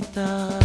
The.